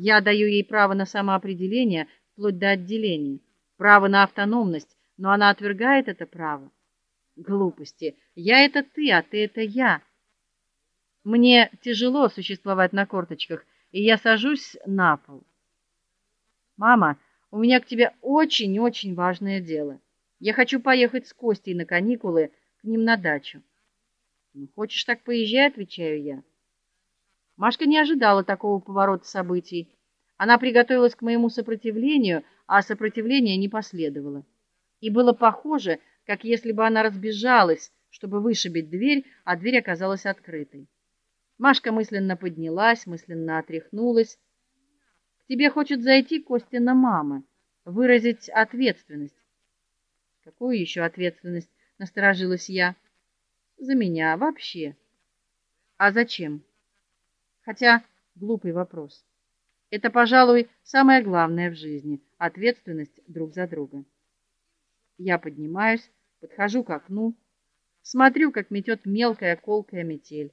Я даю ей право на самоопределение вплоть до отделения, право на автономность, но она отвергает это право. Глупости. Я это ты, а ты это я. Мне тяжело существовать на корточках, и я сажусь на пол. Мама, у меня к тебе очень-очень важное дело. Я хочу поехать с Костей на каникулы к ним на дачу. Ну, хочешь так поезжай, отвечаю я. Машка не ожидала такого поворота событий. Она приготовилась к моему сопротивлению, а сопротивления не последовало. И было похоже, как если бы она разбежалась, чтобы вышибить дверь, а дверь оказалась открытой. Машка мысленно поднялась, мысленно отряхнулась. К тебе хочет зайти Костина мама, выразить ответственность. Какую еще ответственность? насторожилась я. За меня вообще. А зачем? Хотя глупый вопрос. Это, пожалуй, самое главное в жизни ответственность друг за друга. Я поднимаюсь, подхожу к окну, смотрю, как метет мелкая колкая метель.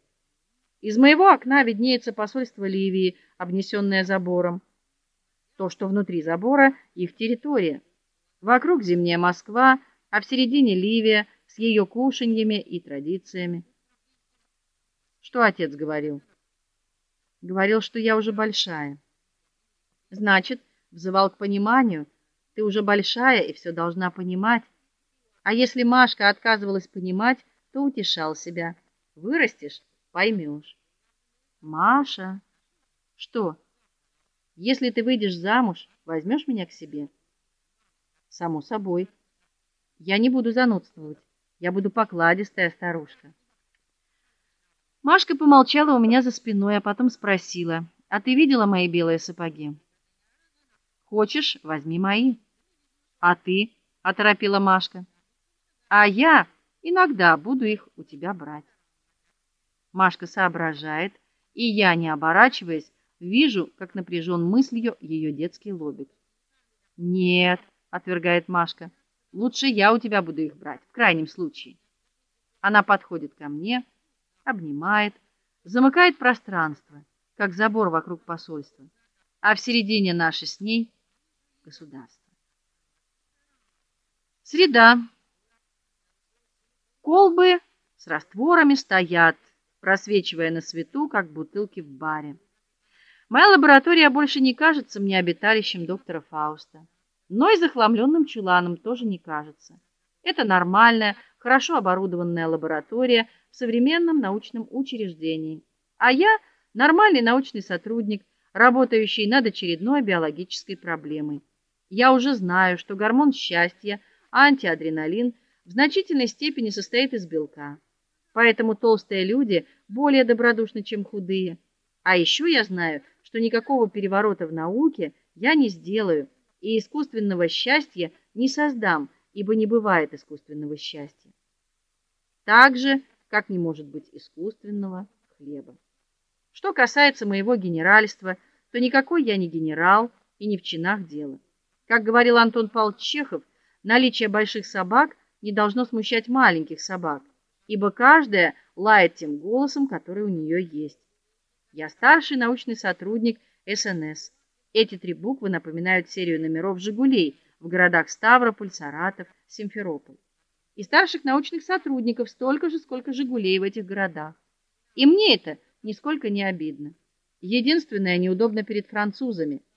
Из моего окна виднеется посольство Ливии, обнесенное забором. То, что внутри забора их территория. Вокруг зимняя Москва, а в середине Ливия с ее кушаньями и традициями. Что отец говорил? Говорил, что я уже большая. Значит, взывал к пониманию. Ты уже большая и все должна понимать. А если Машка отказывалась понимать, то утешал себя: вырастешь, поймешь. Маша, что? Если ты выйдешь замуж, возьмешь меня к себе? Само собой. Я не буду занудствовать. Я буду покладистая старушка. Машка помолчала у меня за спиной, а потом спросила: "А ты видела мои белые сапоги?" "Хочешь, возьми мои". "А ты?" оторопила Машка. "А я иногда буду их у тебя брать". Машка соображает, и я, не оборачиваясь, вижу, как напряжен мыслью ее детский лобик. "Нет", отвергает Машка. "Лучше я у тебя буду их брать, в крайнем случае". Она подходит ко мне, обнимает, замыкает пространство, как забор вокруг посольства, а в середине наше с ней государство. Среда. Колбы с растворами стоят, просвечивая на свету, как бутылки в баре. Моя лаборатория больше не кажется мне обиталищем доктора Фауста, но и захламленным чуланом тоже не кажется. Это нормальная, хорошо оборудованная лаборатория в современном научном учреждении. А я нормальный научный сотрудник, работающий над очередной биологической проблемой. Я уже знаю, что гормон счастья, антиадреналин, в значительной степени состоит из белка. Поэтому толстые люди более добродушны, чем худые. А еще я знаю, что никакого переворота в науке я не сделаю и искусственного счастья не создам ибо не бывает искусственного счастья. Так же, как не может быть искусственного хлеба. Что касается моего генеральства, то никакой я не генерал и не в чинах дело. Как говорил Антон Павлович Чехов, наличие больших собак не должно смущать маленьких собак, ибо каждая лает тем голосом, который у нее есть. Я старший научный сотрудник СНС. Эти три буквы напоминают серию номеров Жигулей, в городах Ставрополь, Саратов, Симферополь. И старших научных сотрудников столько же, сколько Жигулей в этих городах. И мне это нисколько не обидно. Единственное неудобно перед французами –